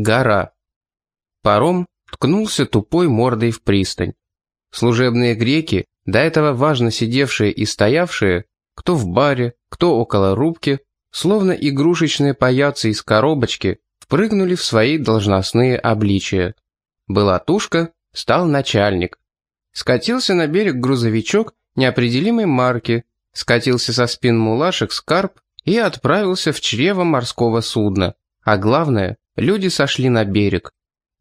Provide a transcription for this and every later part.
Гора. Паром ткнулся тупой мордой в пристань. Служебные греки, до этого важно сидевшие и стоявшие, кто в баре, кто около рубки, словно игрушечные паяцы из коробочки, впрыгнули в свои должностные обличия. Была тушка, стал начальник. Скатился на берег грузовичок неопределимой марки, скатился со спин мулашек скарб и отправился в чрево морского судна. А главное, люди сошли на берег.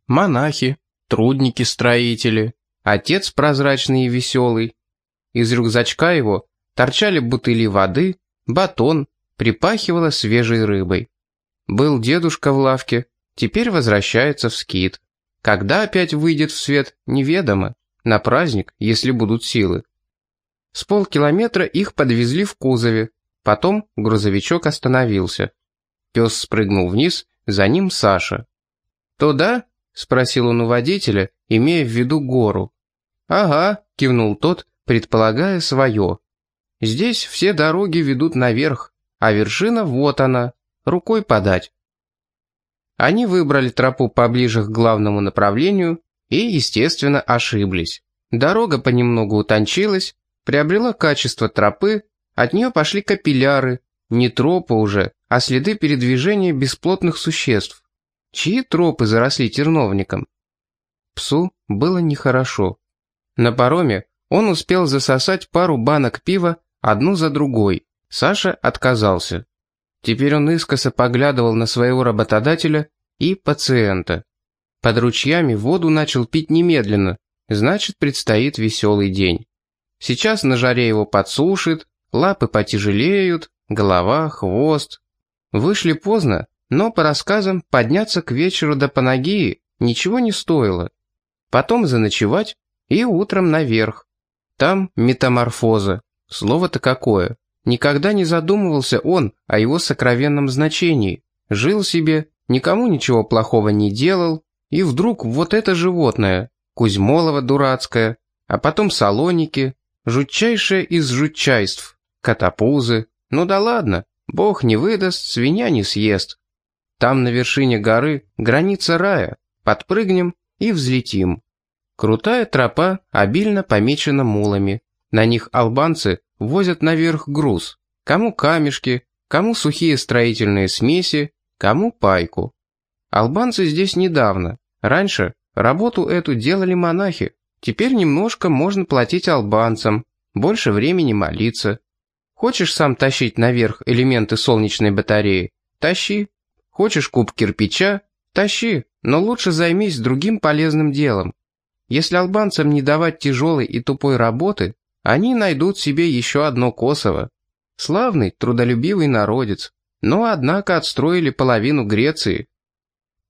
Монахи, трудники-строители, отец прозрачный и веселый. Из рюкзачка его торчали бутыли воды, батон, припахивало свежей рыбой. Был дедушка в лавке, теперь возвращается в скит. Когда опять выйдет в свет, неведомо. На праздник, если будут силы. С полкилометра их подвезли в кузове. Потом грузовичок остановился. Пес спрыгнул вниз, за ним Саша. «Туда?» — спросил он у водителя, имея в виду гору. «Ага», — кивнул тот, предполагая свое. «Здесь все дороги ведут наверх, а вершина вот она, рукой подать». Они выбрали тропу поближе к главному направлению и, естественно, ошиблись. Дорога понемногу утончилась, приобрела качество тропы, от нее пошли капилляры, не тропы уже, а следы передвижения бесплотных существ. Чьи тропы заросли терновником? Псу было нехорошо. На пароме он успел засосать пару банок пива, одну за другой. Саша отказался. Теперь он искоса поглядывал на своего работодателя и пациента. Под ручьями воду начал пить немедленно, значит, предстоит веселый день. Сейчас на жаре его подсушит, лапы потяжелеют, голова, хвост. Вышли поздно, но по рассказам подняться к вечеру до Панагии ничего не стоило. Потом заночевать и утром наверх. Там метаморфоза. Слово-то какое. Никогда не задумывался он о его сокровенном значении. Жил себе, никому ничего плохого не делал, и вдруг вот это животное, Кузьмолова дурацкое, а потом Салоники, жутчайшее из жутчайств, катапузы. Ну да ладно, бог не выдаст, свинья не съест. Там на вершине горы граница рая, подпрыгнем и взлетим. Крутая тропа обильно помечена мулами. На них албанцы возят наверх груз. Кому камешки, кому сухие строительные смеси, кому пайку. Албанцы здесь недавно. Раньше работу эту делали монахи. Теперь немножко можно платить албанцам, больше времени молиться. Хочешь сам тащить наверх элементы солнечной батареи? Тащи. Хочешь куб кирпича? Тащи, но лучше займись другим полезным делом. Если албанцам не давать тяжелой и тупой работы, они найдут себе еще одно Косово. Славный, трудолюбивый народец, но однако отстроили половину Греции.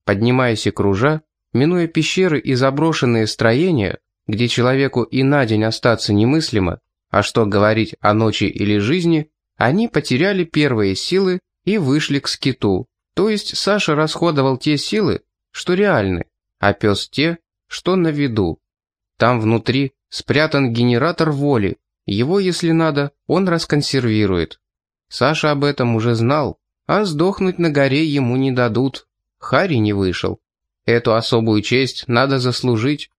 Поднимаясь и кружа, минуя пещеры и заброшенные строения, где человеку и на день остаться немыслимо, а что говорить о ночи или жизни, они потеряли первые силы и вышли к скиту. То есть Саша расходовал те силы, что реальны, а пес те, что на виду. Там внутри спрятан генератор воли, его, если надо, он расконсервирует. Саша об этом уже знал, а сдохнуть на горе ему не дадут. Хари не вышел. Эту особую честь надо заслужить.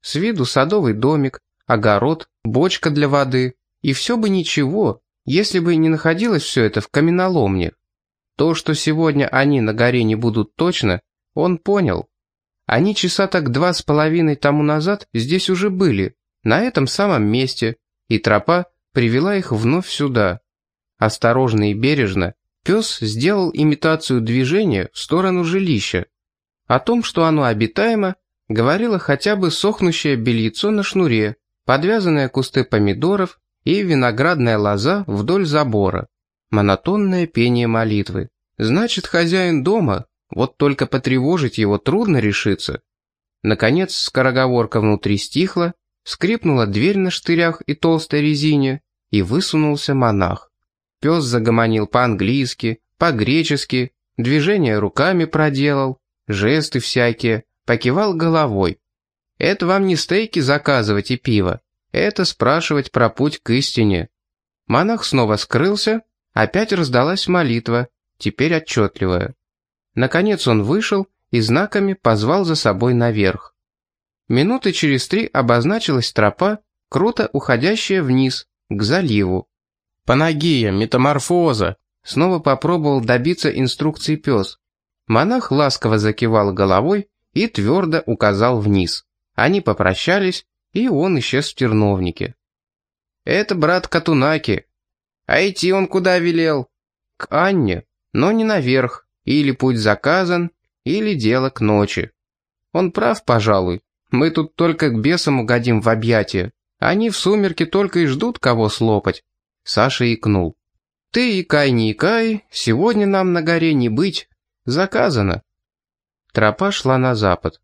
С виду садовый домик, огород, бочка для воды. И все бы ничего, если бы не находилось все это в каменоломне. То, что сегодня они на горе не будут точно, он понял. Они часа так два с половиной тому назад здесь уже были, на этом самом месте, и тропа привела их вновь сюда. Осторожно и бережно пес сделал имитацию движения в сторону жилища. О том, что оно обитаемо, говорило хотя бы сохнущее бельецо на шнуре, подвязанные кусты помидоров и виноградная лоза вдоль забора. Монотонное пение молитвы. Значит, хозяин дома, вот только потревожить его трудно решиться. Наконец скороговорка внутри стихла, скрипнула дверь на штырях и толстой резине, и высунулся монах. Пес загомонил по-английски, по-гречески, движения руками проделал, жесты всякие, покивал головой. Это вам не стейки заказывать и пиво, это спрашивать про путь к истине. Монах снова скрылся, опять раздалась молитва, теперь отчетливая. Наконец он вышел и знаками позвал за собой наверх. Минуты через три обозначилась тропа, круто уходящая вниз, к заливу. «Панагия, метаморфоза!» Снова попробовал добиться инструкции пес. Монах ласково закивал головой и твердо указал вниз. Они попрощались, и он исчез в терновнике. «Это брат Катунаки. А идти он куда велел?» «К Анне, но не наверх. Или путь заказан, или дело к ночи. Он прав, пожалуй. Мы тут только к бесам угодим в объятия. Они в сумерки только и ждут, кого слопать». Саша икнул. «Ты икай не икай, сегодня нам на горе не быть. Заказано». Тропа шла на запад.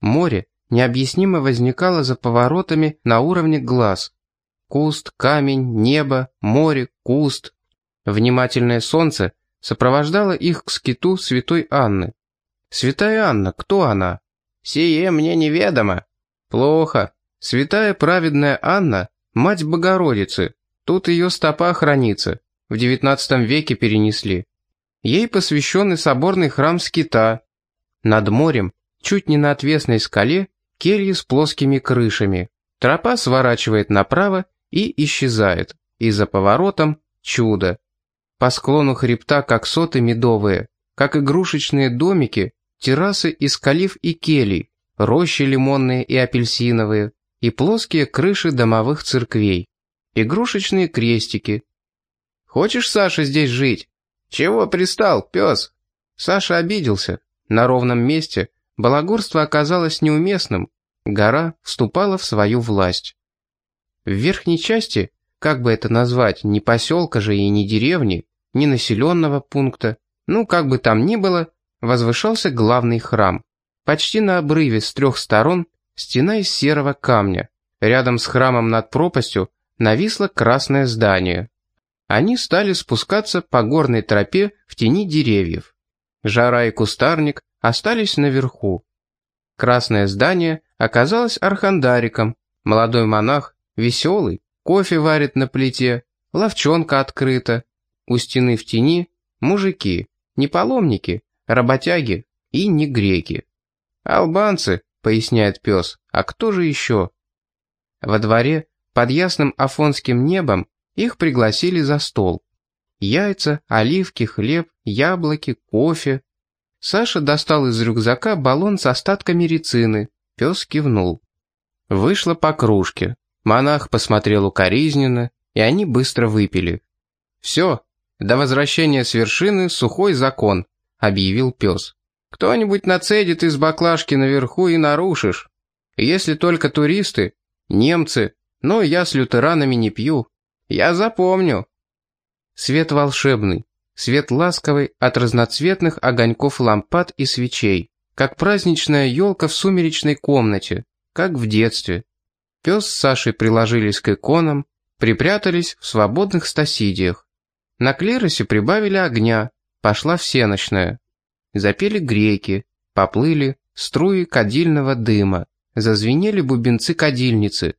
Море необъяснимо возникало за поворотами на уровне глаз. Куст, камень, небо, море, куст. Внимательное солнце сопровождало их к скиту святой Анны. Святая Анна, кто она? Сие мне неведомо. Плохо. Святая праведная Анна, мать Богородицы. Тут ее стопа хранится. В девятнадцатом веке перенесли. Ей посвящен и соборный храм скита. Над морем, чуть не на отвесной скале, кельи с плоскими крышами. Тропа сворачивает направо и исчезает. И за поворотом чудо. По склону хребта как соты медовые, как игрушечные домики, террасы из калиф и келий, рощи лимонные и апельсиновые, и плоские крыши домовых церквей, игрушечные крестики. «Хочешь, Саша, здесь жить?» «Чего пристал, пес?» Саша обиделся. На ровном месте балагурство оказалось неуместным, гора вступала в свою власть. В верхней части, как бы это назвать, ни поселка же и ни деревни, ни населенного пункта, ну как бы там ни было, возвышался главный храм. Почти на обрыве с трех сторон стена из серого камня. Рядом с храмом над пропастью нависло красное здание. Они стали спускаться по горной тропе в тени деревьев. Жара и кустарник остались наверху. Красное здание оказалось архандариком. Молодой монах, веселый, кофе варит на плите, ловчонка открыта. У стены в тени мужики, не паломники, работяги и не греки. «Албанцы», — поясняет пес, — «а кто же еще?» Во дворе, под ясным афонским небом, их пригласили за стол. Яйца, оливки, хлеб, яблоки, кофе, Саша достал из рюкзака баллон с остатками рецины. Пес кивнул. Вышло по кружке. Монах посмотрел укоризненно, и они быстро выпили. «Все, до возвращения с вершины сухой закон», — объявил пес. «Кто-нибудь нацедит из баклажки наверху и нарушишь. Если только туристы, немцы, но я с лютеранами не пью. Я запомню». Свет волшебный, свет ласковый от разноцветных огоньков лампад и свечей, как праздничная елка в сумеречной комнате, как в детстве. Пес с Сашей приложились к иконам, припрятались в свободных стасидиях. На клиросе прибавили огня, пошла всеночная. Запели греки, поплыли струи кадильного дыма, зазвенели бубенцы кадильницы.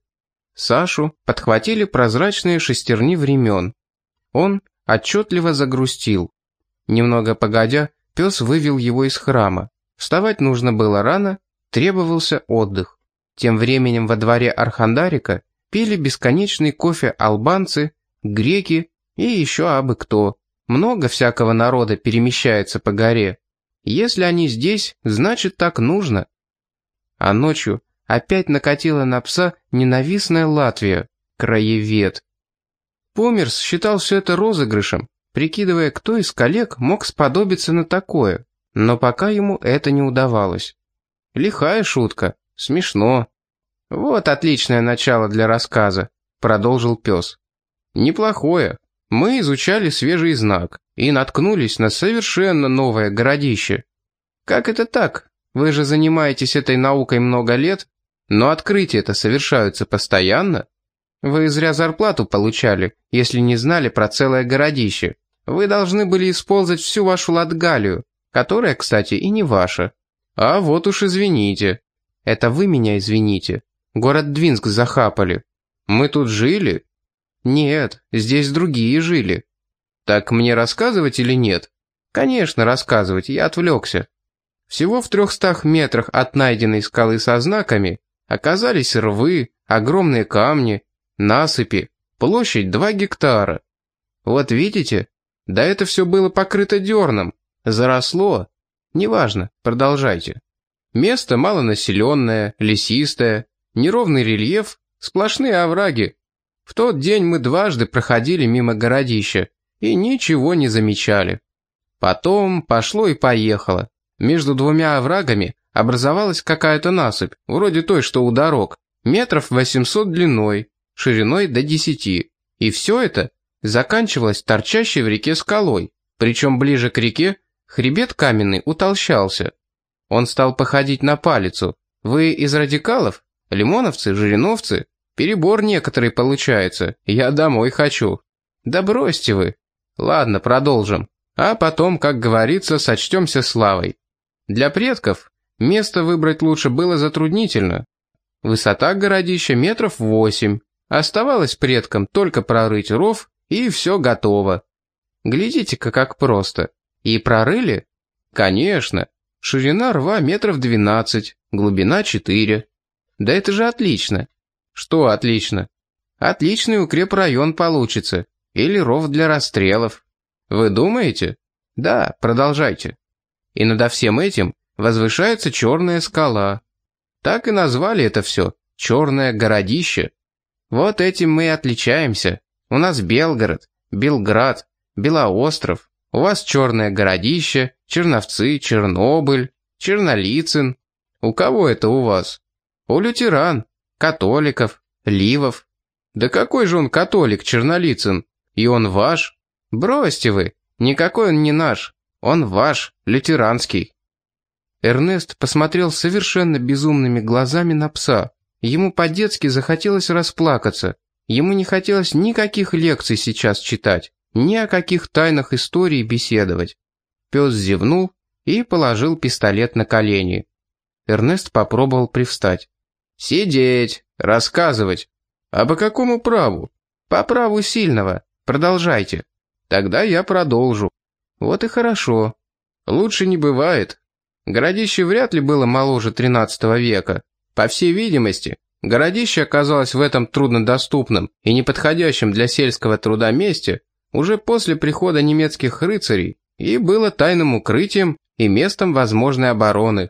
Сашу подхватили прозрачные шестерни времен. Он отчетливо загрустил. Немного погодя, пес вывел его из храма. Вставать нужно было рано, требовался отдых. Тем временем во дворе Архандарика пили бесконечный кофе албанцы, греки и еще абы кто. Много всякого народа перемещается по горе. Если они здесь, значит так нужно. А ночью опять накатила на пса ненавистная Латвия, краевед. Померс считал все это розыгрышем, прикидывая, кто из коллег мог сподобиться на такое, но пока ему это не удавалось. Лихая шутка, смешно. Вот отличное начало для рассказа, продолжил пес. Неплохое. Мы изучали свежий знак и наткнулись на совершенно новое городище. Как это так? Вы же занимаетесь этой наукой много лет, но открытия-то совершаются постоянно. Вы зря зарплату получали, если не знали про целое городище. Вы должны были использовать всю вашу Латгалию, которая, кстати, и не ваша. А вот уж извините. Это вы меня извините. Город Двинск захапали. Мы тут жили? Нет, здесь другие жили. Так мне рассказывать или нет? Конечно, рассказывать, я отвлекся. Всего в трехстах метрах от найденной скалы со знаками оказались рвы, огромные камни, насыпи, площадь 2 гектара. Вот видите, да это все было покрыто дерном, заросло. Неважно, продолжайте. Место малонаселенное, лесистое, неровный рельеф, сплошные овраги. В тот день мы дважды проходили мимо городища и ничего не замечали. Потом пошло и поехало. Между двумя оврагами образовалась какая-то насыпь, вроде той, что у дорог, метров 800 длиной, шириной до 10. И все это заканчивалось торчащей в реке скалой, причем ближе к реке хребет каменный утолщался. Он стал походить на палицу. Вы из радикалов? Лимоновцы, жириновцы? Перебор некоторый получается. Я домой хочу. Да бросьте вы. Ладно, продолжим. А потом, как говорится, сочтемся славой. Для предков место выбрать лучше было затруднительно. Высота городища метров восемь. Оставалось предкам только прорыть ров, и все готово. Глядите-ка, как просто. И прорыли? Конечно. Ширина рва метров двенадцать, глубина четыре. Да это же отлично. Что отлично? Отличный укрепрайон получится. Или ров для расстрелов. Вы думаете? Да, продолжайте. И над всем этим возвышается черная скала. Так и назвали это все «черное городище». Вот этим мы и отличаемся. У нас Белгород, Белград, Белоостров. У вас черное городище, Черновцы, Чернобыль, Чернолицын. У кого это у вас? У лютеран, католиков, ливов. Да какой же он католик, Чернолицын? И он ваш? Бросьте вы, никакой он не наш. Он ваш, лютеранский. Эрнест посмотрел совершенно безумными глазами на пса. Ему по-детски захотелось расплакаться. Ему не хотелось никаких лекций сейчас читать, ни о каких тайнах истории беседовать. Пес зевнул и положил пистолет на колени. Эрнест попробовал привстать. «Сидеть, рассказывать. А по какому праву?» «По праву сильного. Продолжайте. Тогда я продолжу». «Вот и хорошо. Лучше не бывает. Городище вряд ли было моложе XIII века. По всей видимости, городище оказалось в этом труднодоступном и неподходящем для сельского труда месте уже после прихода немецких рыцарей и было тайным укрытием и местом возможной обороны.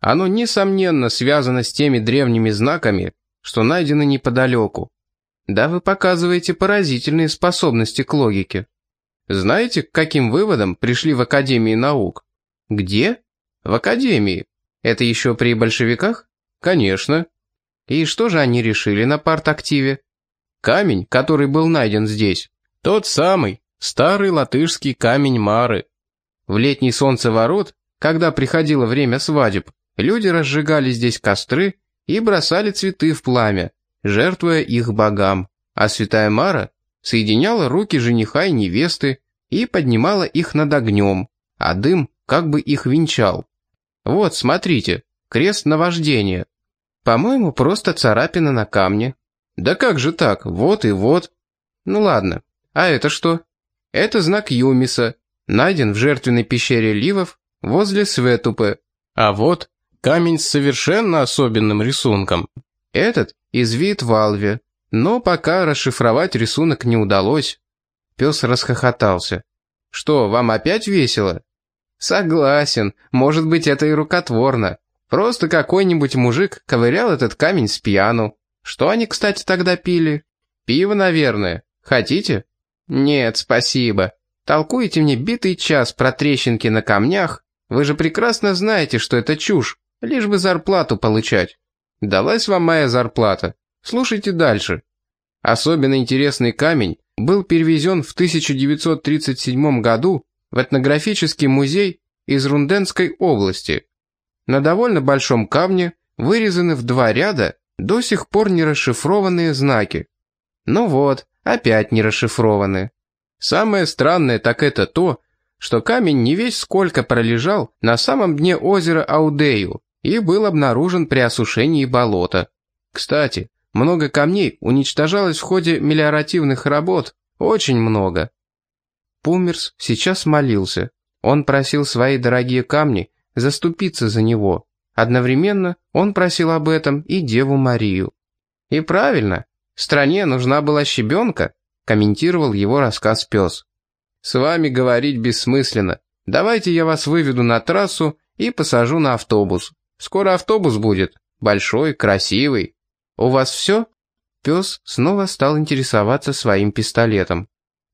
Оно, несомненно, связано с теми древними знаками, что найдены неподалеку. Да, вы показываете поразительные способности к логике. Знаете, к каким выводам пришли в Академии наук? Где? В Академии. Это еще при большевиках? Конечно. И что же они решили на партактиве? Камень, который был найден здесь, тот самый, старый латышский камень Мары. В летний солнцеворот, когда приходило время свадеб, люди разжигали здесь костры и бросали цветы в пламя, жертвуя их богам. А святая Мара соединяла руки жениха и невесты и поднимала их над огнем, а дым как бы их венчал. Вот, смотрите, крест наваждения. По-моему, просто царапина на камне. Да как же так, вот и вот. Ну ладно, а это что? Это знак Юмиса, найден в жертвенной пещере Ливов возле Светупы. А вот камень с совершенно особенным рисунком. Этот из вид Валве, но пока расшифровать рисунок не удалось. Пес расхохотался. «Что, вам опять весело?» «Согласен, может быть, это и рукотворно. Просто какой-нибудь мужик ковырял этот камень с пьяну. Что они, кстати, тогда пили? Пиво, наверное. Хотите?» «Нет, спасибо. Толкуете мне битый час про трещинки на камнях. Вы же прекрасно знаете, что это чушь, лишь бы зарплату получать. Далась вам моя зарплата. Слушайте дальше. Особенно интересный камень был перевезен в 1937 году в этнографический музей из Рунденской области. На довольно большом камне вырезаны в два ряда до сих пор не расшифрованные знаки. Ну вот, опять не расшифрованы. Самое странное так это то, что камень не весь сколько пролежал на самом дне озера Аудею и был обнаружен при осушении болота. Кстати, много камней уничтожалось в ходе мелиоративных работ, очень много. Пумерс сейчас молился. Он просил свои дорогие камни заступиться за него. Одновременно он просил об этом и Деву Марию. «И правильно, стране нужна была щебенка», комментировал его рассказ пес. «С вами говорить бессмысленно. Давайте я вас выведу на трассу и посажу на автобус. Скоро автобус будет. Большой, красивый. У вас все?» Пес снова стал интересоваться своим пистолетом.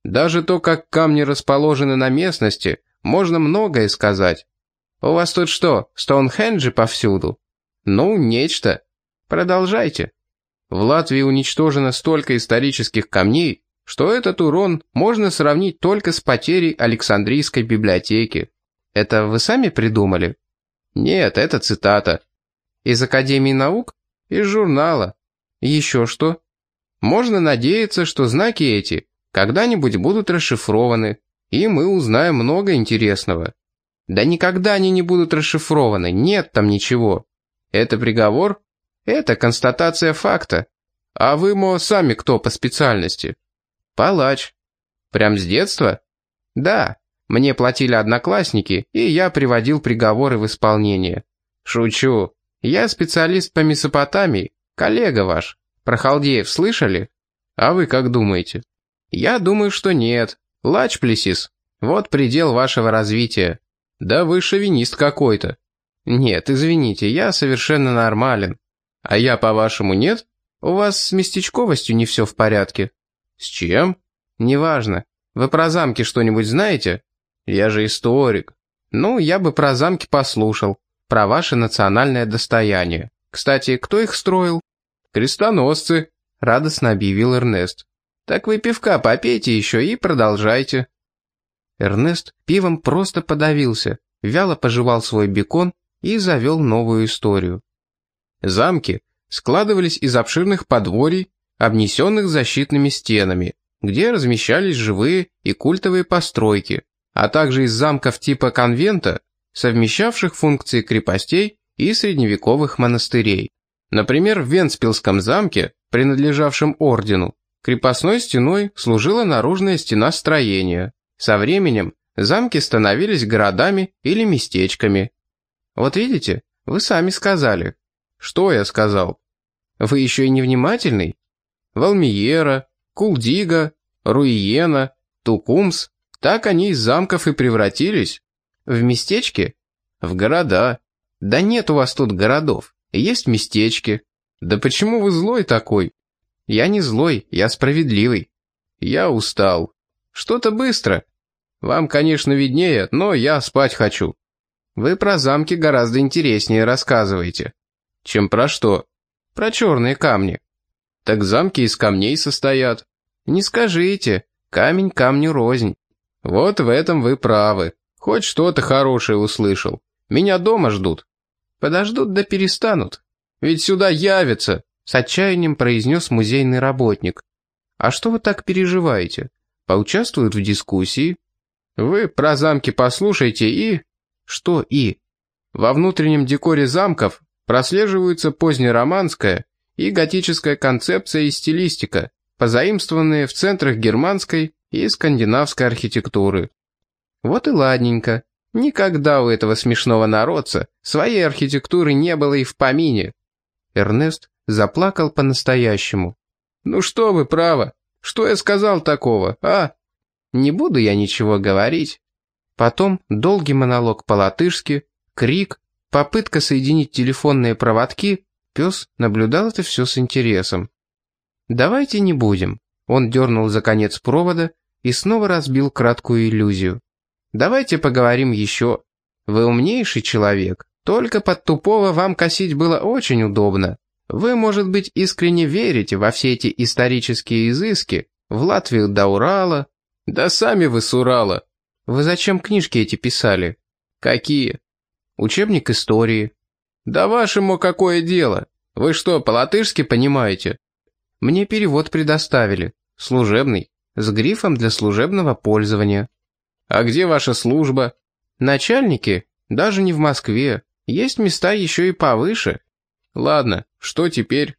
«Даже то, как камни расположены на местности, можно многое сказать. У вас тут что, Стоунхенджи повсюду? Ну, нечто. Продолжайте. В Латвии уничтожено столько исторических камней, что этот урон можно сравнить только с потерей Александрийской библиотеки. Это вы сами придумали? Нет, это цитата. Из Академии наук? Из журнала. Еще что? Можно надеяться, что знаки эти когда-нибудь будут расшифрованы, и мы узнаем много интересного. Да никогда они не будут расшифрованы, нет там ничего. Это приговор? Это констатация факта. А вы, мо, сами кто по специальности? Палач. Прям с детства? Да. Мне платили одноклассники, и я приводил приговоры в исполнение. Шучу. Я специалист по Месопотамии, коллега ваш. Про халдеев слышали? А вы как думаете? Я думаю, что нет. Лачплесис. Вот предел вашего развития. Да вы шовинист какой-то. Нет, извините, я совершенно нормален. А я, по-вашему, нет? У вас с местечковостью не все в порядке. С чем? Неважно. Вы про замки что-нибудь знаете? Я же историк. Ну, я бы про замки послушал. Про ваше национальное достояние. Кстати, кто их строил? Крестоносцы, радостно объявил Эрнест. Так вы пивка попейте еще и продолжайте. Эрнест пивом просто подавился, вяло пожевал свой бекон и завел новую историю. Замки складывались из обширных подворий, обнесенных защитными стенами, где размещались живые и культовые постройки, а также из замков типа конвента, совмещавших функции крепостей и средневековых монастырей. Например, в Венспилском замке, принадлежавшем ордену, крепостной стеной служила наружная стена строения, со временем замки становились городами или местечками. Вот видите, вы сами сказали. Что я сказал? Вы еще и невнимательный? Валмиера, Кулдига, Руиена, Тукумс, так они из замков и превратились. В местечки? В города. Да нет у вас тут городов, есть местечки. Да почему вы злой такой? Я не злой, я справедливый. Я устал. Что-то быстро. Вам, конечно, виднее, но я спать хочу. Вы про замки гораздо интереснее рассказываете. Чем про что? Про черные камни. Так замки из камней состоят. Не скажите, камень камню рознь. Вот в этом вы правы. Хоть что-то хорошее услышал. Меня дома ждут. Подождут да перестанут. Ведь сюда явятся, с отчаянием произнес музейный работник. А что вы так переживаете? Поучаствуют в дискуссии, вы про замки послушайте и... Что и? Во внутреннем декоре замков прослеживаются позднероманская и готическая концепция и стилистика, позаимствованные в центрах германской и скандинавской архитектуры. Вот и ладненько. Никогда у этого смешного народца своей архитектуры не было и в помине. Эрнест заплакал по-настоящему. «Ну что вы, право, что я сказал такого, а?» Не буду я ничего говорить. Потом долгий монолог по-латышски, крик, попытка соединить телефонные проводки. Пес наблюдал это все с интересом. «Давайте не будем». Он дернул за конец провода и снова разбил краткую иллюзию. «Давайте поговорим еще. Вы умнейший человек. Только под тупого вам косить было очень удобно. Вы, может быть, искренне верите во все эти исторические изыски, в Латвию до Урала, да сами вы с Урала. Вы зачем книжки эти писали? Какие? Учебник истории. Да вашему какое дело? Вы что, по-латышски понимаете? Мне перевод предоставили. Служебный. С грифом для служебного пользования. А где ваша служба? Начальники? Даже не в Москве. Есть места еще и повыше. Ладно, что теперь?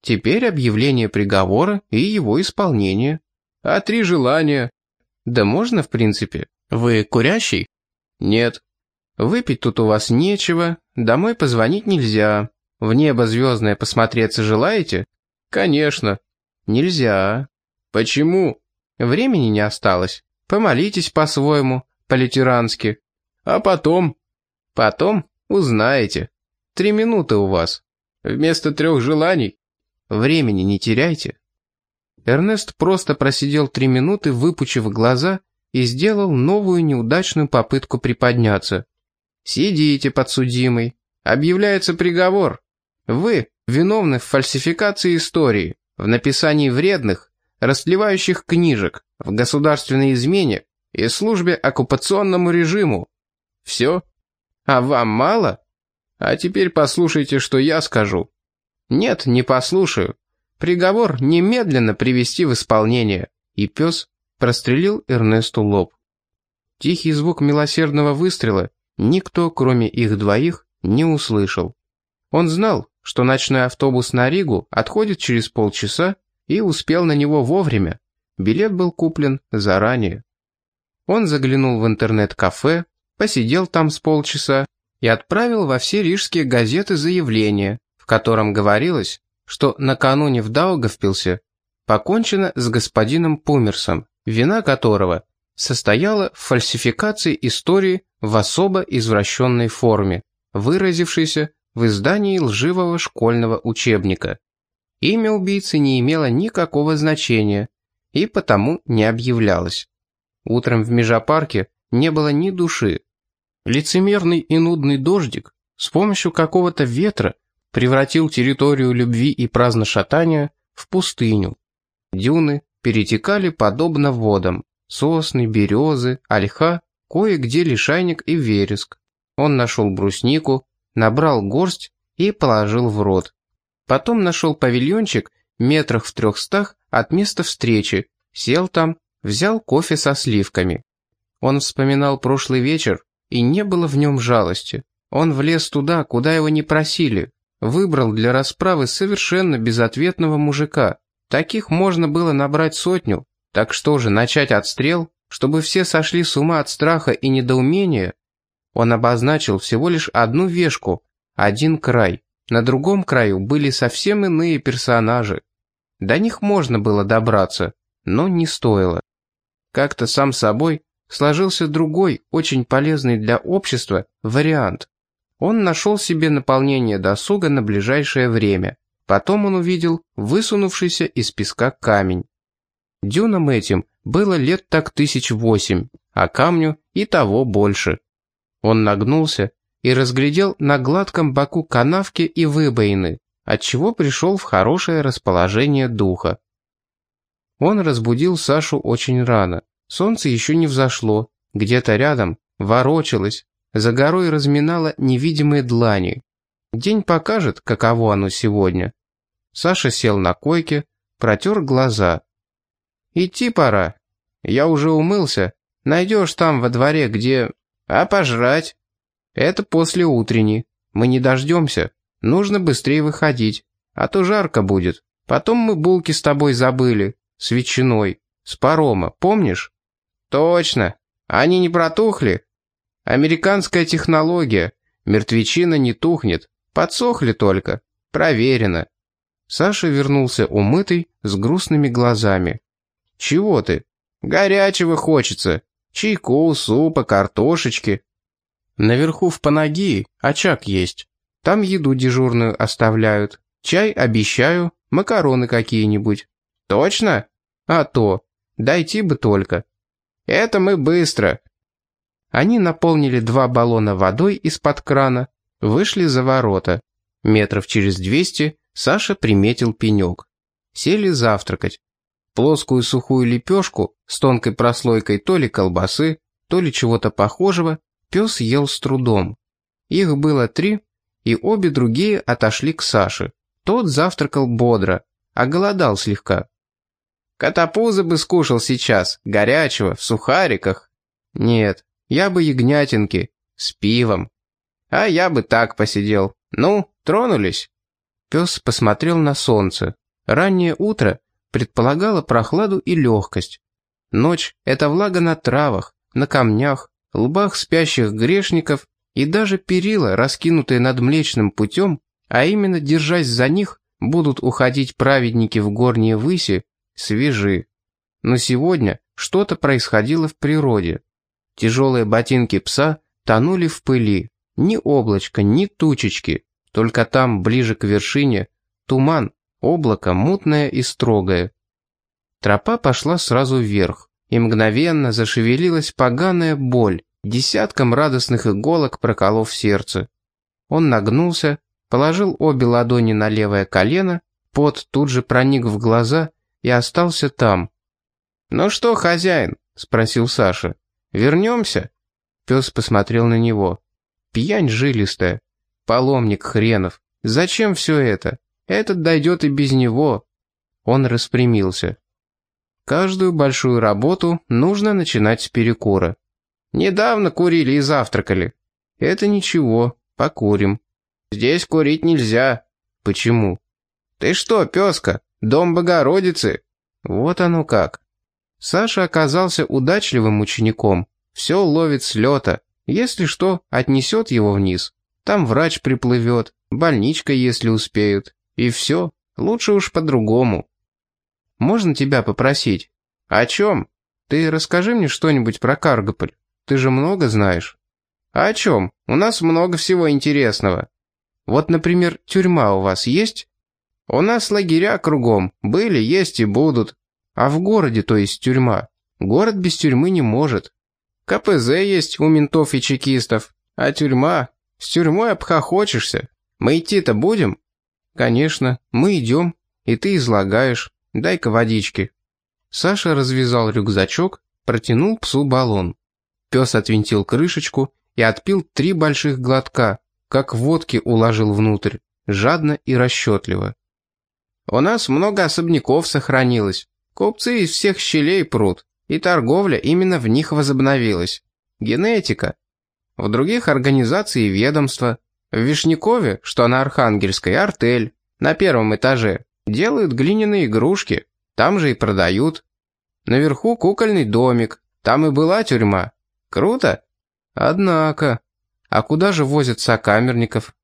Теперь объявление приговора и его исполнение. А три желания? Да можно, в принципе. Вы курящий? Нет. Выпить тут у вас нечего, домой позвонить нельзя. В небо звездное посмотреться желаете? Конечно. Нельзя. Почему? Времени не осталось. Помолитесь по-своему, по-лютерански. А потом? Потом узнаете. Три минуты у вас. Вместо трех желаний. Времени не теряйте. Эрнест просто просидел три минуты, выпучив глаза, и сделал новую неудачную попытку приподняться. «Сидите, подсудимый. Объявляется приговор. Вы виновны в фальсификации истории, в написании вредных, растлевающих книжек, в государственной измене и службе оккупационному режиму. Все? А вам мало? А теперь послушайте, что я скажу. Нет, не послушаю. Приговор немедленно привести в исполнение. И пес прострелил Эрнесту лоб. Тихий звук милосердного выстрела никто, кроме их двоих, не услышал. Он знал, что ночной автобус на Ригу отходит через полчаса и успел на него вовремя. Билет был куплен заранее. Он заглянул в интернет-кафе, посидел там с полчаса и отправил во все рижские газеты заявление, в котором говорилось, что накануне в Даугавпилсе покончено с господином Пумерсом, вина которого состояла в фальсификации истории в особо извращенной форме, выразившейся в издании лживого школьного учебника. Имя убийцы не имело никакого значения и потому не объявлялось. Утром в Межапарке не было ни души. Лицемерный и нудный дождик с помощью какого-то ветра превратил территорию любви и праздношатания в пустыню. Дюны перетекали подобно водам. Сосны, березы, ольха, кое-где лишайник и вереск. Он нашел бруснику, набрал горсть и положил в рот. Потом нашел павильончик метрах в трехстах от места встречи, сел там, взял кофе со сливками. Он вспоминал прошлый вечер, и не было в нем жалости. Он влез туда, куда его не просили, выбрал для расправы совершенно безответного мужика. Таких можно было набрать сотню. Так что же, начать отстрел, чтобы все сошли с ума от страха и недоумения? Он обозначил всего лишь одну вешку, один край. На другом краю были совсем иные персонажи. До них можно было добраться, но не стоило. Как-то сам собой сложился другой, очень полезный для общества, вариант. Он нашел себе наполнение досуга на ближайшее время. Потом он увидел высунувшийся из песка камень. Дюнам этим было лет так тысяч восемь, а камню и того больше. Он нагнулся и разглядел на гладком боку канавки и выбоины, отчего пришел в хорошее расположение духа. Он разбудил Сашу очень рано. Солнце еще не взошло, где-то рядом ворочалось, за горой разминало невидимые длани. День покажет, каково оно сегодня. Саша сел на койке, протер глаза. «Идти пора. Я уже умылся. Найдешь там во дворе, где... А пожрать?» Это после утренней. Мы не дождемся. Нужно быстрее выходить. А то жарко будет. Потом мы булки с тобой забыли. С ветчиной. С парома, помнишь? Точно. Они не протухли? Американская технология. Мертвечина не тухнет. Подсохли только. Проверено. Саша вернулся умытый, с грустными глазами. «Чего ты?» «Горячего хочется. Чайку, супа, картошечки. Наверху в Панагии очаг есть. Там еду дежурную оставляют. Чай обещаю, макароны какие-нибудь. Точно? А то. Дойти бы только. Это мы быстро. Они наполнили два баллона водой из-под крана, вышли за ворота. Метров через двести Саша приметил пенек. Сели завтракать. Плоскую сухую лепешку с тонкой прослойкой то ли колбасы, то ли чего-то похожего Пес ел с трудом. Их было три, и обе другие отошли к Саше. Тот завтракал бодро, а голодал слегка. Котопуза бы скушал сейчас, горячего, в сухариках. Нет, я бы ягнятинки, с пивом. А я бы так посидел. Ну, тронулись. Пес посмотрел на солнце. Раннее утро предполагало прохладу и легкость. Ночь — это влага на травах, на камнях, лбах спящих грешников И даже перила, раскинутые над Млечным путем, а именно держась за них, будут уходить праведники в горние выси, свежи. Но сегодня что-то происходило в природе. Тяжелые ботинки пса тонули в пыли. Ни облачка, ни тучечки. Только там, ближе к вершине, туман, облако мутное и строгое. Тропа пошла сразу вверх, и мгновенно зашевелилась поганая боль, десятком радостных иголок проколов сердце. Он нагнулся, положил обе ладони на левое колено, пот тут же проник в глаза и остался там. «Ну что, хозяин?» — спросил Саша. «Вернемся?» Пес посмотрел на него. «Пьянь жилистая. Паломник хренов. Зачем все это? Этот дойдет и без него». Он распрямился. Каждую большую работу нужно начинать с перекура. Недавно курили и завтракали. Это ничего, покурим. Здесь курить нельзя. Почему? Ты что, песка, дом Богородицы? Вот оно как. Саша оказался удачливым учеником. Все ловит с лета. Если что, отнесет его вниз. Там врач приплывет, больничка, если успеют. И все, лучше уж по-другому. Можно тебя попросить? О чем? Ты расскажи мне что-нибудь про Каргополь. Ты же много знаешь. А о чем? У нас много всего интересного. Вот, например, тюрьма у вас есть? У нас лагеря кругом. Были, есть и будут. А в городе, то есть тюрьма. Город без тюрьмы не может. КПЗ есть у ментов и чекистов. А тюрьма? С тюрьмой обхохочешься. Мы идти-то будем? Конечно, мы идем. И ты излагаешь. Дай-ка водички. Саша развязал рюкзачок, протянул псу баллон. Пес отвинтил крышечку и отпил три больших глотка, как водки уложил внутрь, жадно и расчетливо. «У нас много особняков сохранилось. Купцы из всех щелей прут, и торговля именно в них возобновилась. Генетика. В других организации ведомства. В Вишнякове, что на Архангельской, артель. На первом этаже. Делают глиняные игрушки. Там же и продают. Наверху кукольный домик. Там и была тюрьма. Круто? Однако. А куда же возят сокамерников?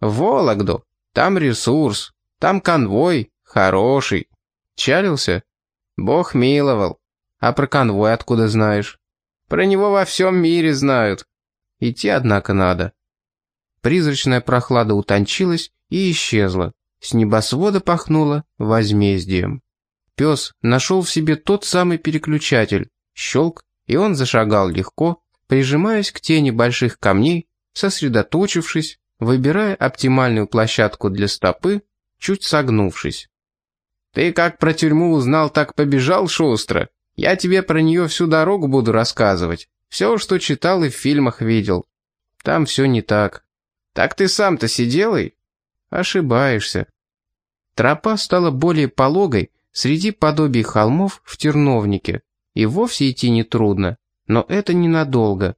В Вологду. Там ресурс. Там конвой. Хороший. Чалился? Бог миловал. А про конвой откуда знаешь? Про него во всем мире знают. Идти, однако, надо. Призрачная прохлада утончилась и исчезла. С небосвода пахнуло возмездием. Пес нашел в себе тот самый переключатель. Щелк, и он зашагал легко, прижимаясь к тени больших камней, сосредоточившись, выбирая оптимальную площадку для стопы, чуть согнувшись. «Ты как про тюрьму узнал, так побежал шустро. Я тебе про нее всю дорогу буду рассказывать. Все, что читал и в фильмах видел. Там все не так. Так ты сам-то сидел и...» «Ошибаешься». Тропа стала более пологой среди подобий холмов в терновнике, и вовсе идти нетрудно но это ненадолго.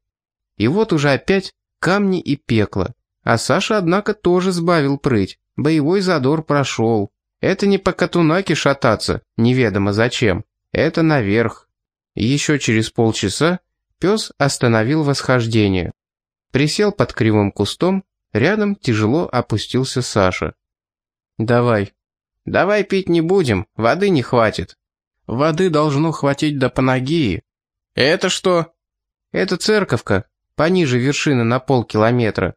И вот уже опять камни и пекло. А Саша, однако, тоже сбавил прыть. Боевой задор прошел. Это не по Катунаке шататься, неведомо зачем. Это наверх. еще через полчаса пес остановил восхождение. Присел под кривым кустом, рядом тяжело опустился Саша. «Давай». «Давай пить не будем, воды не хватит». «Воды должно хватить до Панагии, «Это что?» «Это церковка, пониже вершины на полкилометра».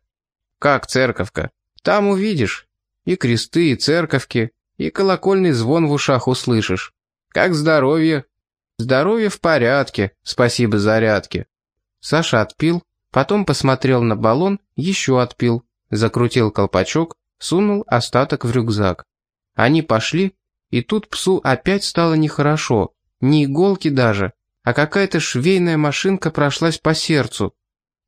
«Как церковка?» «Там увидишь. И кресты, и церковки, и колокольный звон в ушах услышишь. Как здоровье?» «Здоровье в порядке, спасибо зарядке». Саша отпил, потом посмотрел на баллон, еще отпил, закрутил колпачок, сунул остаток в рюкзак. Они пошли, и тут псу опять стало нехорошо, ни иголки даже, а какая-то швейная машинка прошлась по сердцу.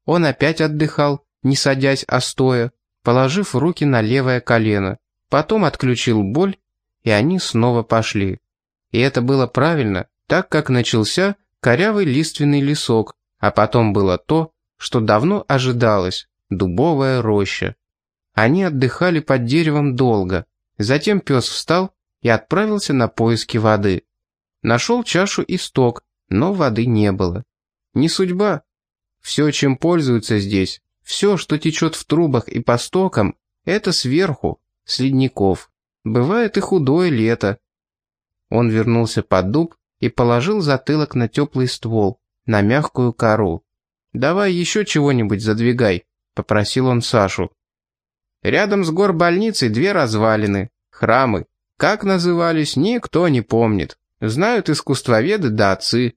Он опять отдыхал, не садясь, а стоя, положив руки на левое колено. Потом отключил боль, и они снова пошли. И это было правильно, так как начался корявый лиственный лесок, а потом было то, что давно ожидалось, дубовая роща. Они отдыхали под деревом долго. Затем пес встал и отправился на поиски воды. Нашел чашу и сток, но воды не было. Не судьба. Все, чем пользуются здесь, Все, что течет в трубах и по стокам, это сверху, с ледников. Бывает и худое лето. Он вернулся под дуб и положил затылок на теплый ствол, на мягкую кору. «Давай еще чего-нибудь задвигай», — попросил он Сашу. Рядом с гор больницей две развалины, храмы. Как назывались, никто не помнит. Знают искусствоведы да отцы.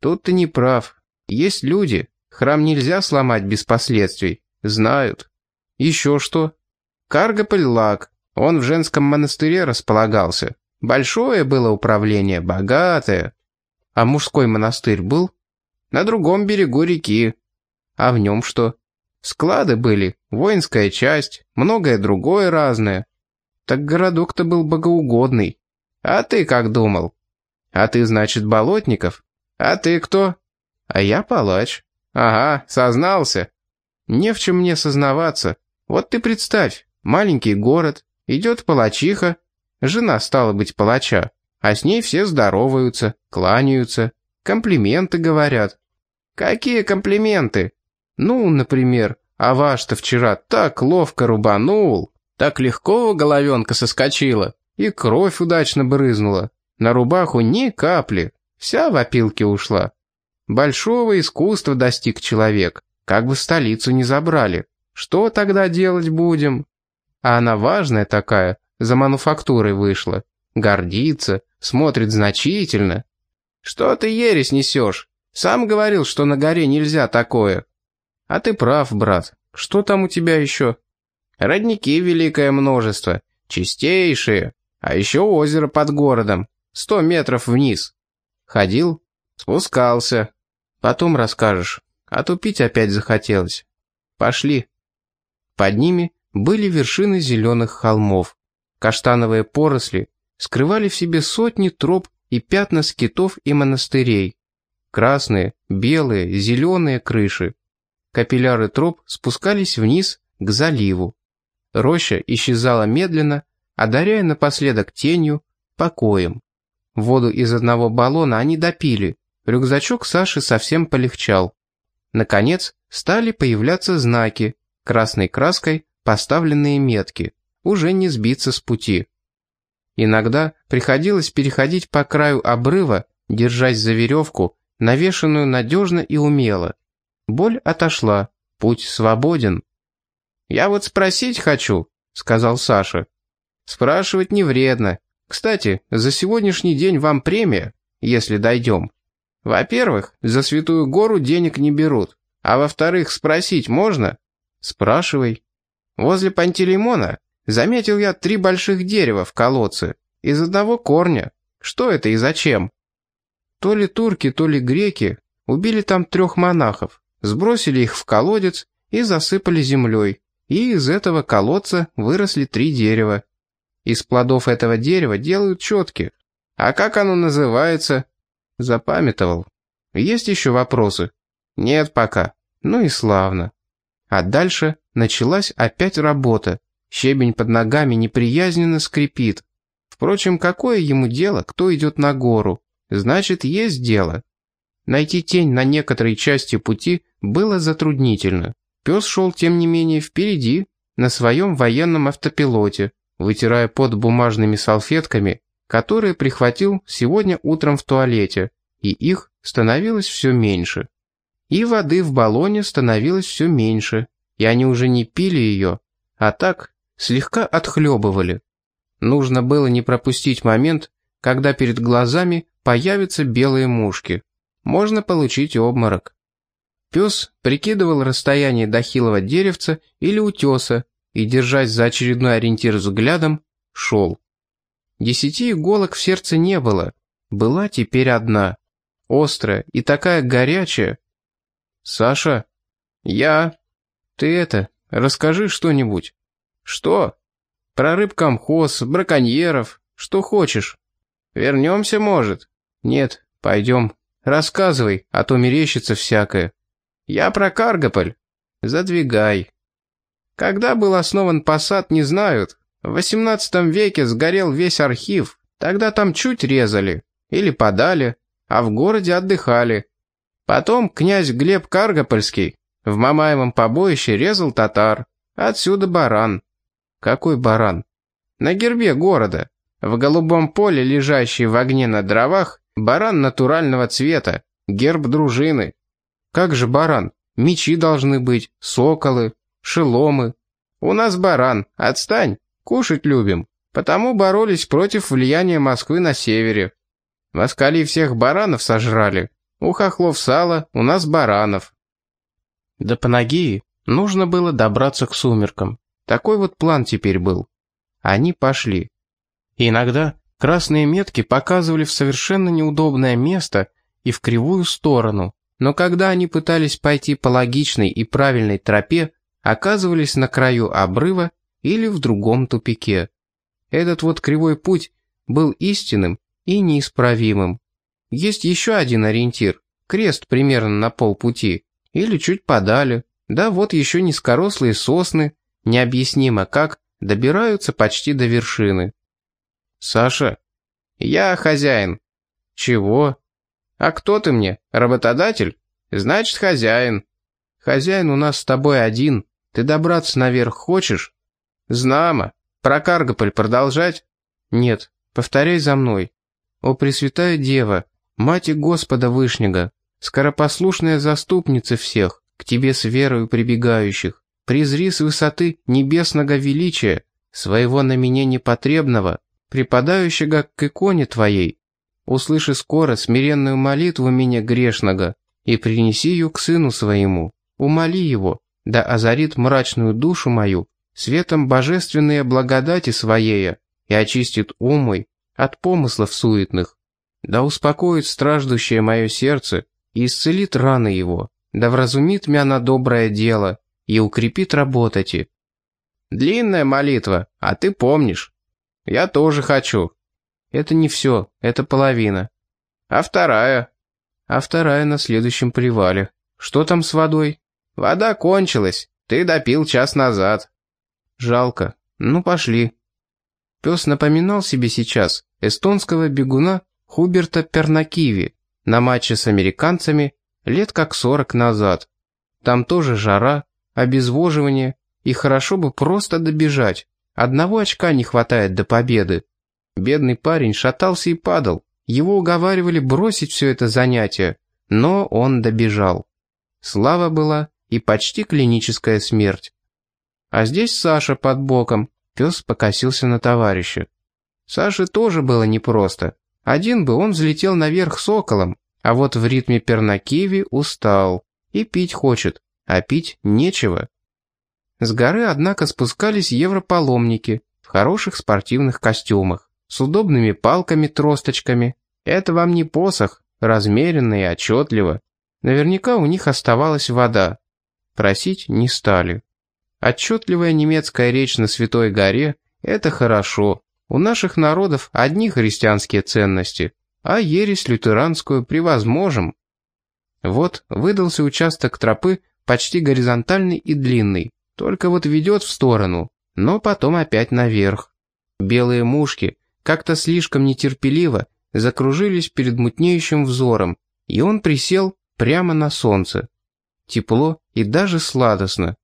Тут ты не прав. Есть люди. Храм нельзя сломать без последствий. Знают. Еще что? Каргополь-Лак. Он в женском монастыре располагался. Большое было управление, богатое. А мужской монастырь был? На другом берегу реки. А в нем что? Склады были, воинская часть, многое другое разное. Так городок-то был богоугодный. А ты как думал? А ты, значит, Болотников? А ты кто? А я палач. Ага, сознался. Не в чем мне сознаваться. Вот ты представь, маленький город, идет палачиха, жена стала быть палача, а с ней все здороваются, кланяются, комплименты говорят. Какие комплименты? Ну, например, а ваш-то вчера так ловко рубанул, так легко головенка соскочила, и кровь удачно брызнула. На рубаху ни капли, вся в опилке ушла. Большого искусства достиг человек, как бы столицу не забрали. Что тогда делать будем? А она важная такая, за мануфактурой вышла. Гордится, смотрит значительно. Что ты ересь несешь? Сам говорил, что на горе нельзя такое. А ты прав, брат. Что там у тебя еще? Родники великое множество, чистейшие, а еще озеро под городом, сто метров вниз. Ходил, спускался. Потом расскажешь, а то пить опять захотелось. Пошли. Под ними были вершины зеленых холмов. Каштановые поросли скрывали в себе сотни троп и пятна скитов и монастырей. Красные, белые, зеленые крыши. Капилляры троп спускались вниз к заливу. Роща исчезала медленно, одаряя напоследок тенью, покоем. Воду из одного баллона они допили, рюкзачок Саши совсем полегчал. Наконец, стали появляться знаки, красной краской поставленные метки, уже не сбиться с пути. Иногда приходилось переходить по краю обрыва, держась за веревку, навешанную надежно и умело. Боль отошла, путь свободен. «Я вот спросить хочу», — сказал Саша. «Спрашивать не вредно. Кстати, за сегодняшний день вам премия, если дойдем. Во-первых, за Святую Гору денег не берут. А во-вторых, спросить можно?» «Спрашивай». «Возле Пантелеймона заметил я три больших дерева в колодце. Из одного корня. Что это и зачем?» То ли турки, то ли греки убили там трех монахов, сбросили их в колодец и засыпали землей и из этого колодца выросли три дерева. Из плодов этого дерева делают четки. А как оно называется? Запамятовал. Есть еще вопросы? Нет пока. Ну и славно. А дальше началась опять работа. Щебень под ногами неприязненно скрипит. Впрочем, какое ему дело, кто идет на гору? Значит, есть дело. Найти тень на некоторой части пути было затруднительно. Пес шел, тем не менее, впереди, на своем военном автопилоте, вытирая под бумажными салфетками, которые прихватил сегодня утром в туалете, и их становилось все меньше. И воды в баллоне становилось все меньше, и они уже не пили ее, а так слегка отхлебывали. Нужно было не пропустить момент, когда перед глазами появятся белые мушки. Можно получить обморок. Пес прикидывал расстояние до хилого деревца или утеса и, держась за очередной ориентир взглядом, шел. Десяти иголок в сердце не было, была теперь одна, острая и такая горячая. «Саша?» «Я?» «Ты это, расскажи что-нибудь». «Что?» «Про рыбкомхоз, браконьеров, что хочешь». «Вернемся, может?» «Нет, пойдем. Рассказывай, а то мерещится всякое». Я про Каргополь. Задвигай. Когда был основан посад, не знают. В XVIII веке сгорел весь архив. Тогда там чуть резали. Или подали. А в городе отдыхали. Потом князь Глеб Каргопольский, В Мамаевом побоище резал татар. Отсюда баран. Какой баран? На гербе города. В голубом поле, лежащий в огне на дровах, баран натурального цвета, герб дружины. Как же баран? Мечи должны быть, соколы, шеломы. У нас баран, отстань, кушать любим. Потому боролись против влияния Москвы на севере. Москали всех баранов сожрали. У хохлов сало, у нас баранов. До Панагии нужно было добраться к сумеркам. Такой вот план теперь был. Они пошли. иногда красные метки показывали в совершенно неудобное место и в кривую сторону, но когда они пытались пойти по логичной и правильной тропе, оказывались на краю обрыва или в другом тупике. Этот вот кривой путь был истинным и неисправимым. Есть еще один ориентир, крест примерно на полпути, или чуть подали, да вот еще низкорослые сосны, необъяснимо как, добираются почти до вершины. «Саша?» «Я хозяин». «Чего?» «А кто ты мне? Работодатель?» «Значит, хозяин». «Хозяин у нас с тобой один. Ты добраться наверх хочешь?» «Знамо. Про Каргополь продолжать?» «Нет. Повторяй за мной. О Пресвятая Дева, Мать Господа Вышнего, скоропослушная заступница всех, к Тебе с верою прибегающих, презри с высоты небесного величия, своего на меня непотребного, припадающего к иконе Твоей, услыши скоро смиренную молитву меня грешного, и принеси ее к Сыну Своему, умоли Его, да озарит мрачную душу мою, светом божественные благодати Своей, и очистит ум мой от помыслов суетных, да успокоит страждущее мое сердце и исцелит раны его, да вразумит мя на доброе дело и укрепит работати. Длинная молитва, а ты помнишь. Я тоже хочу. Это не все, это половина. А вторая? А вторая на следующем привале. Что там с водой? Вода кончилась, ты допил час назад. Жалко. Ну, пошли. Пес напоминал себе сейчас эстонского бегуна Хуберта Пернакиви на матче с американцами лет как сорок назад. Там тоже жара, обезвоживание, и хорошо бы просто добежать. Одного очка не хватает до победы. Бедный парень шатался и падал. Его уговаривали бросить все это занятие, но он добежал. Слава была и почти клиническая смерть. А здесь Саша под боком. Пес покосился на товарища. Саше тоже было непросто. Один бы он взлетел наверх соколом, а вот в ритме пернакиви устал. И пить хочет, а пить нечего. С горы, однако, спускались европаломники в хороших спортивных костюмах, с удобными палками-тросточками. Это вам не посох, размеренно и отчетливо. Наверняка у них оставалась вода. Просить не стали. Отчетливая немецкая речь на Святой горе – это хорошо. У наших народов одни христианские ценности, а ересь лютеранскую превозможем. Вот выдался участок тропы почти горизонтальный и длинный, только вот ведет в сторону, но потом опять наверх. Белые мушки как-то слишком нетерпеливо закружились перед мутнеющим взором, и он присел прямо на солнце. Тепло и даже сладостно.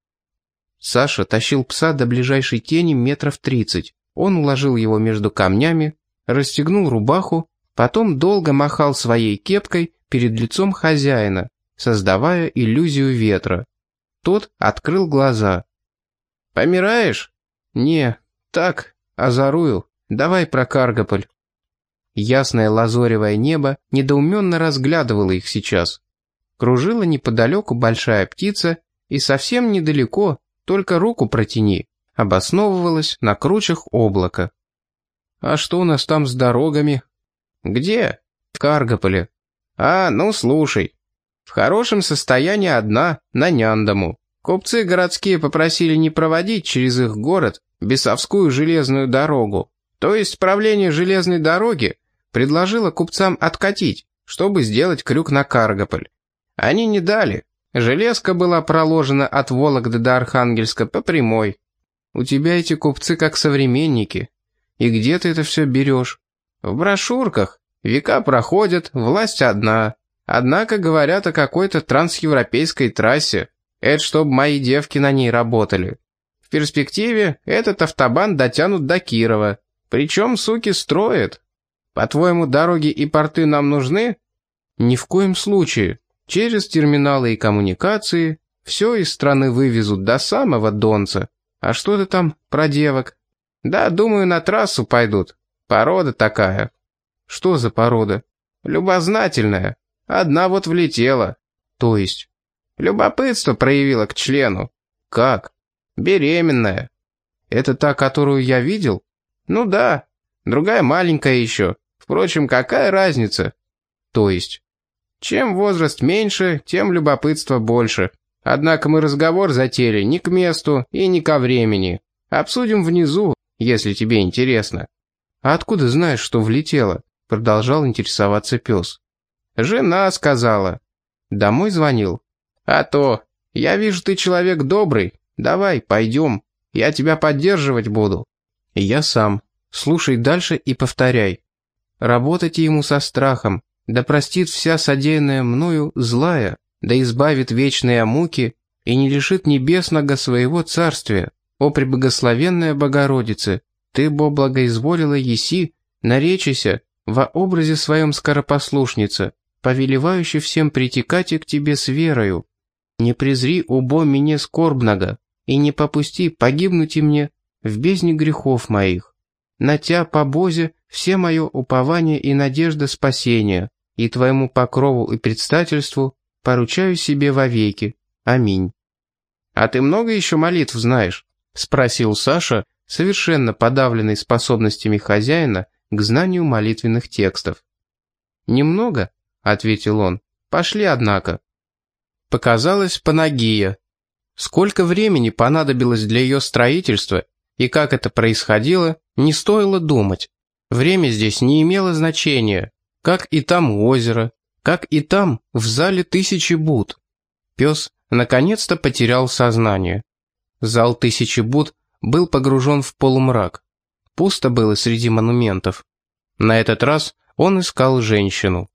Саша тащил пса до ближайшей тени метров тридцать. Он уложил его между камнями, расстегнул рубаху, потом долго махал своей кепкой перед лицом хозяина, создавая иллюзию ветра. Тот открыл глаза. «Помираешь?» «Не, так, озарую. Давай про Каргополь». Ясное лазоревое небо недоуменно разглядывало их сейчас. Кружила неподалеку большая птица, и совсем недалеко, только руку протяни, обосновывалась на кручах облака. «А что у нас там с дорогами?» «Где?» «В Каргополе». «А, ну слушай. В хорошем состоянии одна, на Няндому. Купцы городские попросили не проводить через их город Бесовскую железную дорогу. То есть правление железной дороги предложило купцам откатить, чтобы сделать крюк на Каргополь. Они не дали. Железка была проложена от Вологды до Архангельска по прямой. У тебя эти купцы как современники. И где ты это все берешь? В брошюрках. Века проходят, власть одна. Однако говорят о какой-то трансевропейской трассе. Это чтобы мои девки на ней работали. В перспективе этот автобан дотянут до Кирова. Причем, суки, строят. По-твоему, дороги и порты нам нужны? Ни в коем случае. Через терминалы и коммуникации все из страны вывезут до самого Донца. А что ты там про девок? Да, думаю, на трассу пойдут. Порода такая. Что за порода? Любознательная. Одна вот влетела. То есть? Любопытство проявила к члену. Как? Беременная. Это та, которую я видел? Ну да. Другая маленькая еще. Впрочем, какая разница? То есть? Чем возраст меньше, тем любопытство больше. Однако мы разговор затеяли не к месту и не ко времени. Обсудим внизу, если тебе интересно. А откуда знаешь, что влетело? Продолжал интересоваться пес. Жена сказала. Домой звонил. А то, я вижу, ты человек добрый. Давай, пойдем. Я тебя поддерживать буду. Я сам. Слушай дальше и повторяй. Работайте ему со страхом, да простит вся содеянная мною злая, да избавит вечные муки и не лишит небесного своего царствия. О преблагословенная Богородице, ты, бо благоизволила еси, наречися во образе своем скоропослушница, повелевающий всем притекать к тебе с верою. Не презри, убо мне скорбного, и не попусти погибнуть и мне в бездне грехов моих. На тя, по Бозе, все мое упование и надежда спасения, и твоему покрову и предстательству поручаю себе вовеки. Аминь. «А ты много еще молитв знаешь?» — спросил Саша, совершенно подавленный способностями хозяина к знанию молитвенных текстов. «Немного», — ответил он. «Пошли, однако». Показалась Панагия. Сколько времени понадобилось для ее строительства и как это происходило, не стоило думать. Время здесь не имело значения, как и там у озера, как и там, в зале тысячи буд. Пес наконец-то потерял сознание. Зал тысячи буд был погружен в полумрак. Пусто было среди монументов. На этот раз он искал женщину.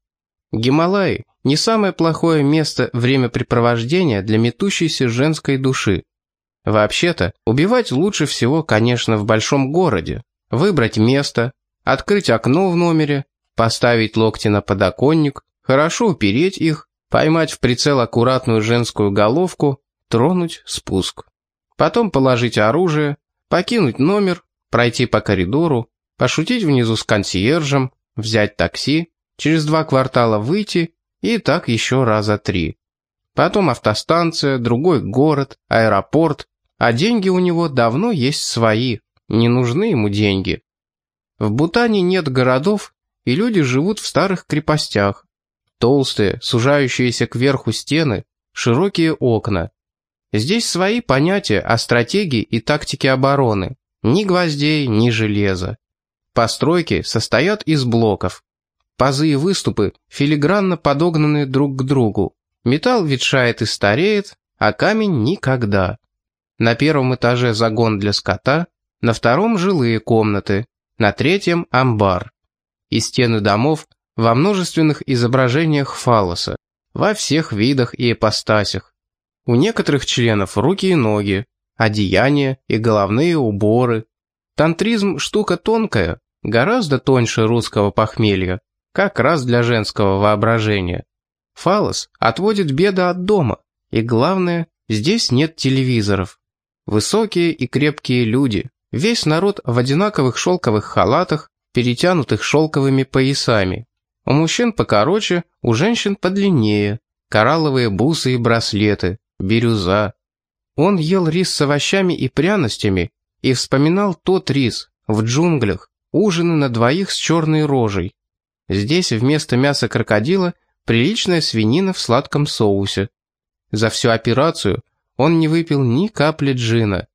Гималаи – не самое плохое место времяпрепровождения для метущейся женской души. Вообще-то, убивать лучше всего, конечно, в большом городе. Выбрать место, открыть окно в номере, поставить локти на подоконник, хорошо упереть их, поймать в прицел аккуратную женскую головку, тронуть спуск. Потом положить оружие, покинуть номер, пройти по коридору, пошутить внизу с консьержем, взять такси, через два квартала выйти и так еще раза три. Потом автостанция, другой город, аэропорт, а деньги у него давно есть свои, не нужны ему деньги. В Бутане нет городов, и люди живут в старых крепостях. Толстые, сужающиеся кверху стены, широкие окна. Здесь свои понятия о стратегии и тактике обороны. Ни гвоздей, ни железа. Постройки состоят из блоков. Пазы и выступы филигранно подогнаны друг к другу. Металл ветшает и стареет, а камень никогда. На первом этаже загон для скота, на втором жилые комнаты, на третьем амбар. И стены домов во множественных изображениях фалоса, во всех видах и ипостасях. У некоторых членов руки и ноги, одеяния и головные уборы. Тантризм – штука тонкая, гораздо тоньше русского похмелья, как раз для женского воображения. Фалос отводит беда от дома, и главное, здесь нет телевизоров. Высокие и крепкие люди, весь народ в одинаковых шелковых халатах, перетянутых шелковыми поясами. У мужчин покороче, у женщин подлиннее. Коралловые бусы и браслеты, бирюза. Он ел рис с овощами и пряностями и вспоминал тот рис в джунглях, ужины на двоих с черной рожей. Здесь вместо мяса крокодила приличная свинина в сладком соусе. За всю операцию он не выпил ни капли джина.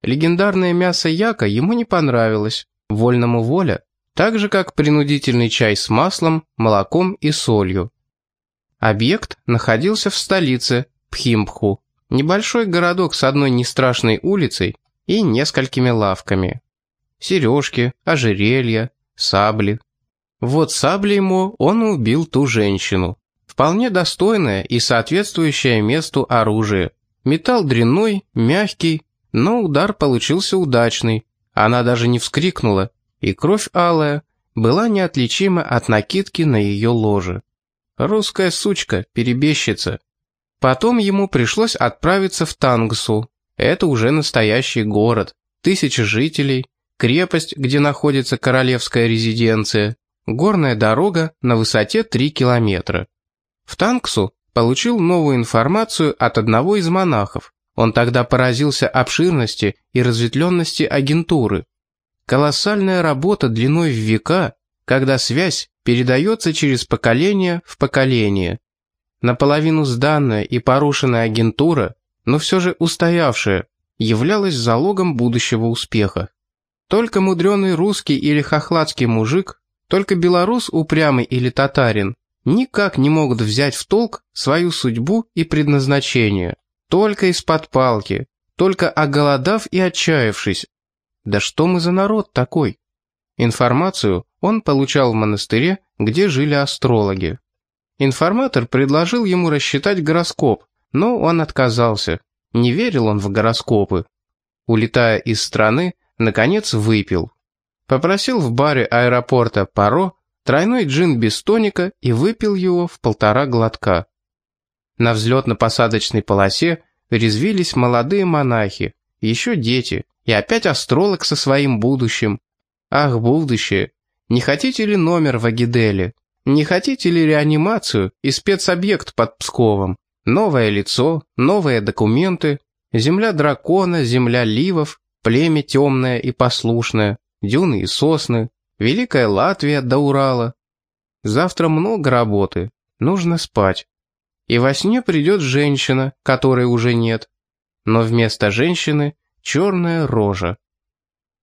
Легендарное мясо яка ему не понравилось, вольному воля так же как принудительный чай с маслом, молоком и солью. Объект находился в столице, Пхимпху, небольшой городок с одной нестрашной улицей и несколькими лавками. Сережки, ожерелья, сабли. Вот сабли ему он убил ту женщину. Вполне достойное и соответствующее месту оружие. Металл дрянной, мягкий, но удар получился удачный. Она даже не вскрикнула, и кровь алая была неотличима от накидки на ее ложе. Русская сучка, перебежчица. Потом ему пришлось отправиться в Тангсу. Это уже настоящий город, тысячи жителей, крепость, где находится королевская резиденция, горная дорога на высоте 3 километра. В Тангсу получил новую информацию от одного из монахов. Он тогда поразился обширности и разветвленности агентуры. Колоссальная работа длиной в века, когда связь передается через поколение в поколение. Наполовину сданная и порушенная агентура, но все же устоявшая, являлась залогом будущего успеха. Только мудреный русский или хохладский мужик, только белорус упрямый или татарин никак не могут взять в толк свою судьбу и предназначение. Только из-под палки, только оголодав и отчаявшись. Да что мы за народ такой? Информацию он получал в монастыре, где жили астрологи. Информатор предложил ему рассчитать гороскоп, но он отказался. Не верил он в гороскопы. Улетая из страны, наконец выпил. Попросил в баре аэропорта паро, тройной джин без тоника и выпил его в полтора глотка. На взлетно-посадочной полосе резвились молодые монахи, еще дети, и опять астролог со своим будущим. Ах, будущее! Не хотите ли номер в Агиделе? Не хотите ли реанимацию и спецобъект под Псковом? Новое лицо, новые документы, земля дракона, земля ливов, племя темное и послушное, дюны и сосны, Великая Латвия до Урала. Завтра много работы, нужно спать. И во сне придет женщина, которой уже нет. Но вместо женщины черная рожа.